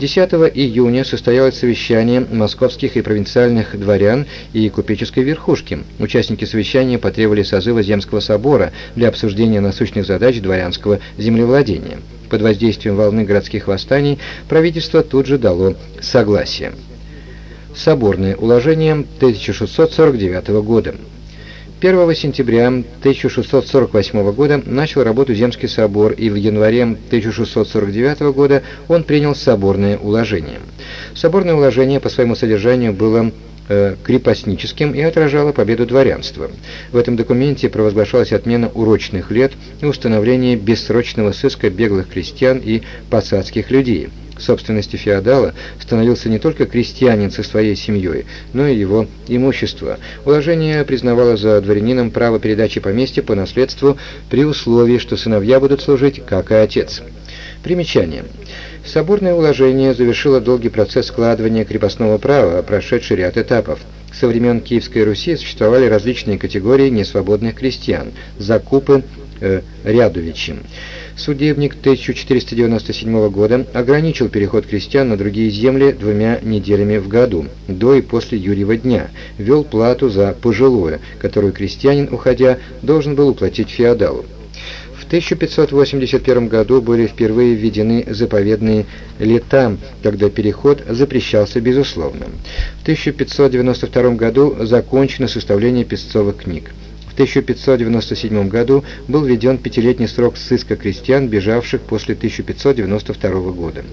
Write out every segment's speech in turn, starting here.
10 июня состоялось совещание московских и провинциальных дворян и купеческой верхушки. Участники совещания потребовали созыва Земского собора для обсуждения насущных задач дворянского землевладения. Под воздействием волны городских восстаний правительство тут же дало согласие. Соборное уложение 1649 года. 1 сентября 1648 года начал работу Земский собор, и в январе 1649 года он принял соборное уложение. Соборное уложение по своему содержанию было э, крепостническим и отражало победу дворянства. В этом документе провозглашалась отмена урочных лет и установление бессрочного сыска беглых крестьян и посадских людей – собственности феодала становился не только крестьянин со своей семьей, но и его имущество. Уложение признавало за дворянином право передачи поместья по наследству при условии, что сыновья будут служить, как и отец. Примечание. Соборное уложение завершило долгий процесс складывания крепостного права, прошедший ряд этапов. Со времен Киевской Руси существовали различные категории несвободных крестьян – закупы, э, рядовичи. Судебник 1497 года ограничил переход крестьян на другие земли двумя неделями в году, до и после Юрьева дня, ввел плату за пожилое, которую крестьянин, уходя, должен был уплатить феодалу. В 1581 году были впервые введены заповедные лета, когда переход запрещался безусловно. В 1592 году закончено составление песцовых книг. В 1597 году был введен пятилетний срок сыска крестьян, бежавших после 1592 года.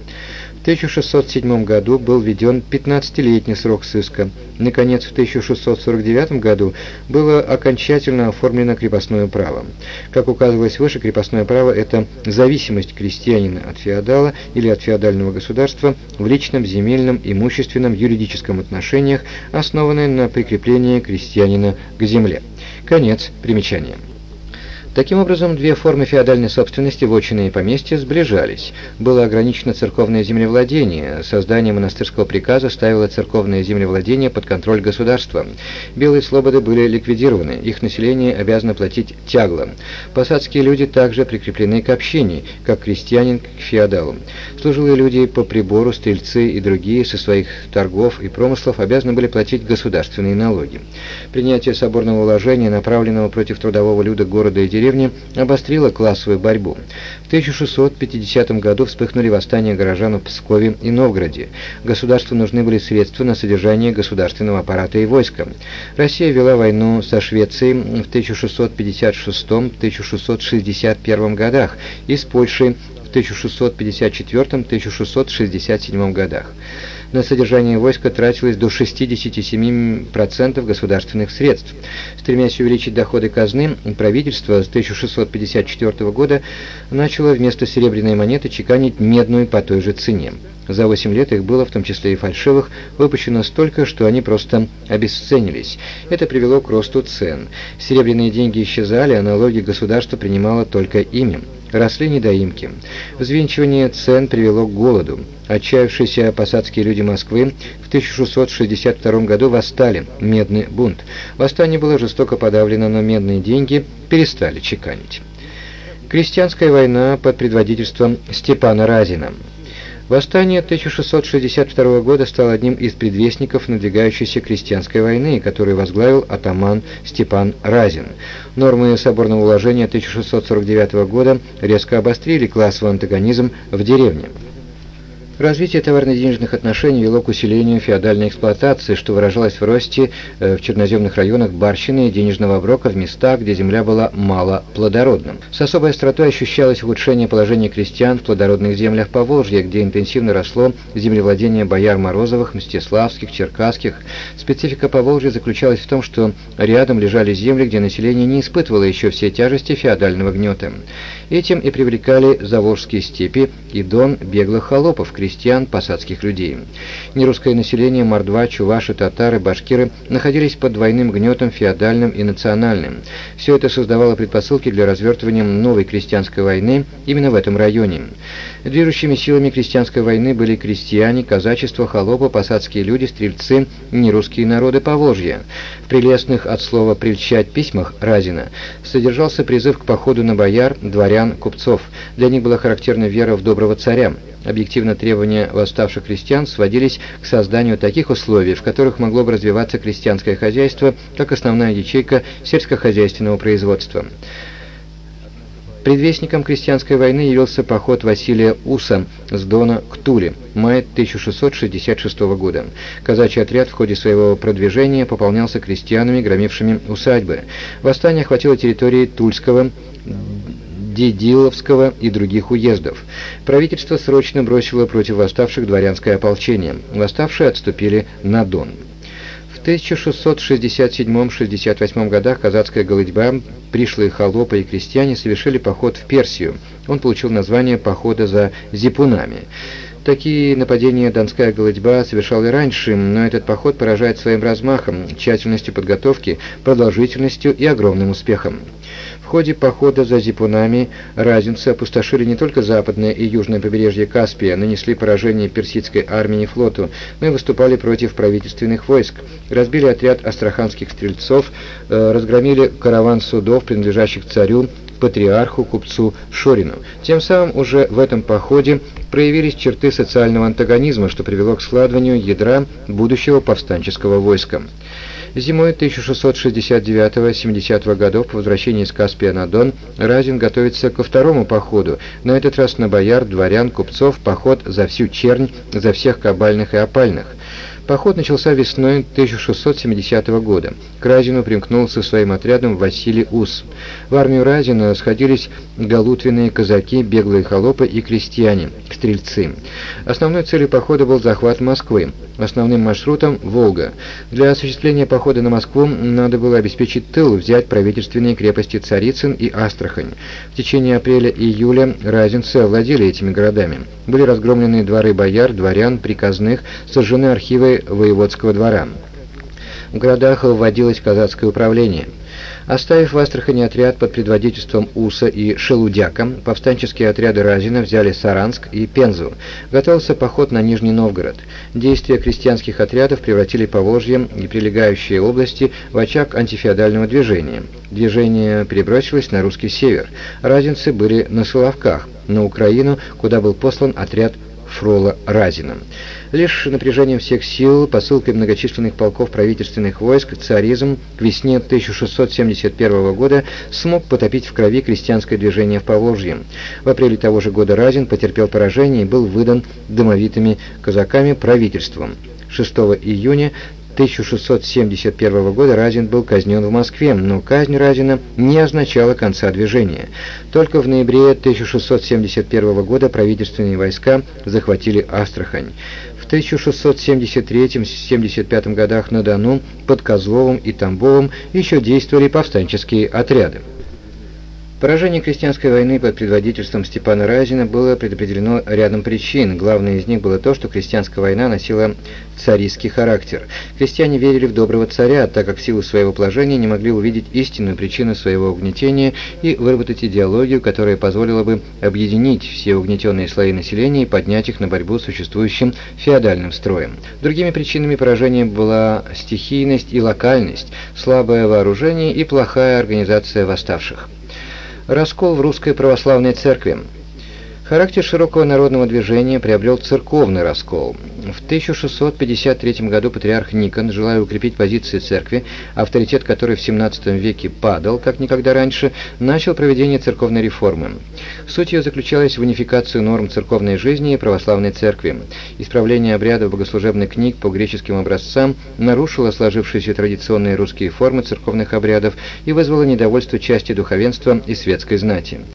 В 1607 году был введен 15-летний срок сыска. Наконец, в 1649 году было окончательно оформлено крепостное право. Как указывалось выше, крепостное право – это зависимость крестьянина от феодала или от феодального государства в личном, земельном, имущественном, юридическом отношениях, основанное на прикреплении крестьянина к земле. Конец примечания. Таким образом, две формы феодальной собственности, вотчины и поместья, сближались. Было ограничено церковное землевладение. Создание монастырского приказа ставило церковное землевладение под контроль государства. Белые слободы были ликвидированы, их население обязано платить тягло. Посадские люди также прикреплены к общине, как крестьянин к феодалу. Служилые люди по прибору, стрельцы и другие со своих торгов и промыслов обязаны были платить государственные налоги. Принятие соборного уложения, направленного против трудового люда города и деревни обострила классовую борьбу. В 1650 году вспыхнули восстания горожан в Пскове и Новгороде. Государству нужны были средства на содержание государственного аппарата и войска. Россия вела войну со Швецией в 1656-1661 годах и с Польшей в 1654-1667 годах на содержание войска тратилось до 67% государственных средств. Стремясь увеличить доходы казны, правительство с 1654 года начало вместо серебряной монеты чеканить медную по той же цене. За 8 лет их было, в том числе и фальшивых, выпущено столько, что они просто обесценились. Это привело к росту цен. Серебряные деньги исчезали, а налоги государство принимало только ими. Росли недоимки. Взвинчивание цен привело к голоду. Отчаявшиеся посадские люди Москвы в 1662 году восстали, медный бунт. Восстание было жестоко подавлено, но медные деньги перестали чеканить. Крестьянская война под предводительством Степана Разина. Восстание 1662 года стало одним из предвестников надвигающейся крестьянской войны, которую возглавил атаман Степан Разин. Нормы соборного уложения 1649 года резко обострили классовый антагонизм в деревне. Развитие товарно-денежных отношений вело к усилению феодальной эксплуатации, что выражалось в росте э, в черноземных районах барщины и денежного оброка в местах, где земля была мало плодородна. С особой остротой ощущалось ухудшение положения крестьян в плодородных землях Поволжья, где интенсивно росло землевладение бояр Морозовых, Мстиславских, Черкасских. Специфика Поволжья заключалась в том, что рядом лежали земли, где население не испытывало еще все тяжести феодального гнета. Этим и привлекали Заволжские степи и дон беглых холопов, крестьян, крестьян, посадских людей. Нерусское население, мордва, чуваши, татары, башкиры находились под двойным гнетом феодальным и национальным. Все это создавало предпосылки для развертывания новой крестьянской войны именно в этом районе. Движущими силами крестьянской войны были крестьяне, казачество, холопы, посадские люди, стрельцы, нерусские народы Поволжья. В прелестных от слова «прельчать» письмах Разина содержался призыв к походу на бояр, дворян, купцов. Для них была характерна вера в доброго царя. Объективно требования восставших крестьян сводились к созданию таких условий, в которых могло бы развиваться крестьянское хозяйство как основная ячейка сельскохозяйственного производства. Предвестником крестьянской войны явился поход Василия Уса с Дона к Туле, мая 1666 года. Казачий отряд в ходе своего продвижения пополнялся крестьянами, громившими усадьбы. Восстание охватило территории Тульского, Дедиловского и других уездов. Правительство срочно бросило против восставших дворянское ополчение. Восставшие отступили на Дон. В 1667-68 годах казацкая голодьба, пришлые холопы и крестьяне совершили поход в Персию. Он получил название «Похода за зипунами». Такие нападения Донская голодьба совершала и раньше, но этот поход поражает своим размахом, тщательностью подготовки, продолжительностью и огромным успехом ходе похода за зипунами разинцы опустошили не только западное и южное побережье Каспия, нанесли поражение персидской армии и флоту, но и выступали против правительственных войск, разбили отряд астраханских стрельцов, э, разгромили караван судов, принадлежащих царю, патриарху, купцу Шорину. Тем самым уже в этом походе проявились черты социального антагонизма, что привело к складыванию ядра будущего повстанческого войска. Зимой 1669-70 годов по возвращении из Каспия на Дон Разин готовится ко второму походу, на этот раз на бояр, дворян, купцов, поход за всю чернь, за всех кабальных и опальных. Поход начался весной 1670 года. К Разину примкнул со своим отрядом Василий Ус. В армию Разина сходились галутвенные казаки, беглые холопы и крестьяне, стрельцы. Основной целью похода был захват Москвы. Основным маршрутом – Волга. Для осуществления похода на Москву надо было обеспечить тыл, взять правительственные крепости Царицын и Астрахань. В течение апреля и июля разинцы овладели этими городами. Были разгромлены дворы бояр, дворян, приказных, сожжены архивы воеводского двора. В городах вводилось казацкое управление – Оставив в Астрахани отряд под предводительством Уса и Шелудяка, повстанческие отряды Разина взяли Саранск и Пензу. Готовился поход на Нижний Новгород. Действия крестьянских отрядов превратили Поволжье и прилегающие области в очаг антифеодального движения. Движение перебросилось на русский север. Разинцы были на Соловках, на Украину, куда был послан отряд Фрола Разина. Лишь напряжением всех сил, посылкой многочисленных полков правительственных войск, царизм к весне 1671 года смог потопить в крови крестьянское движение в Поволжье. В апреле того же года Разин потерпел поражение и был выдан домовитыми казаками правительством. 6 июня 1671 года Разин был казнен в Москве, но казнь Разина не означала конца движения. Только в ноябре 1671 года правительственные войска захватили Астрахань. В 1673-75 годах на Дону под Козловым и Тамбовым еще действовали повстанческие отряды. Поражение крестьянской войны под предводительством Степана Разина было предопределено рядом причин. Главное из них было то, что крестьянская война носила царистский характер. Крестьяне верили в доброго царя, так как в силу своего положения не могли увидеть истинную причину своего угнетения и выработать идеологию, которая позволила бы объединить все угнетенные слои населения и поднять их на борьбу с существующим феодальным строем. Другими причинами поражения была стихийность и локальность, слабое вооружение и плохая организация восставших. Раскол в русской православной церкви. Характер широкого народного движения приобрел церковный раскол. В 1653 году патриарх Никон, желая укрепить позиции церкви, авторитет которой в XVII веке падал, как никогда раньше, начал проведение церковной реформы. Суть ее заключалась в унификацию норм церковной жизни и православной церкви. Исправление обрядов богослужебных книг по греческим образцам нарушило сложившиеся традиционные русские формы церковных обрядов и вызвало недовольство части духовенства и светской знати.